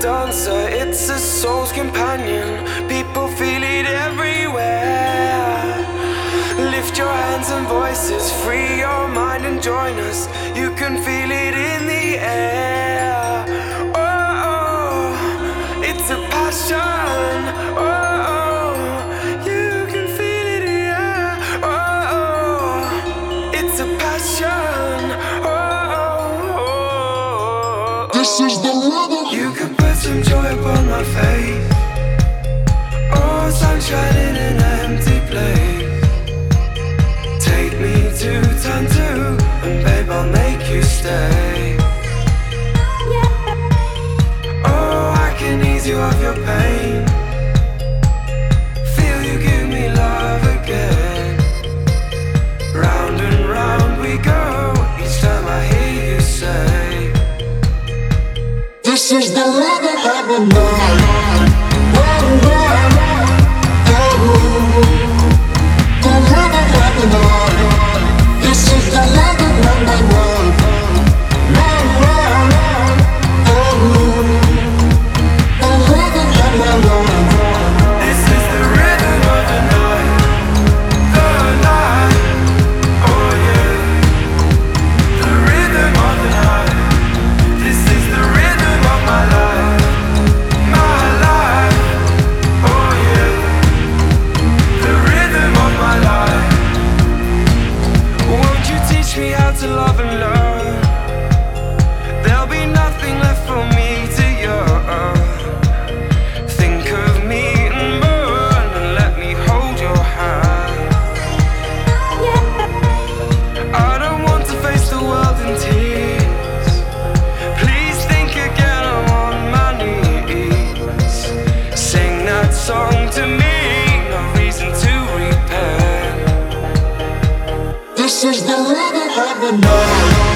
dancer, it's a soul's companion. People feel it everywhere. Lift your hands and voices, free your mind and join us. You can feel it in the air. This is the rhythm. You can put some joy upon my face. Oh, sunshine in an empty place. Take me to turn two, and babe, I'll make you stay. Oh, I can ease you of your pain. This is the rhythm of the This is the living of the night.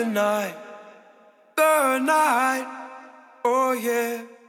the night, the night, oh yeah.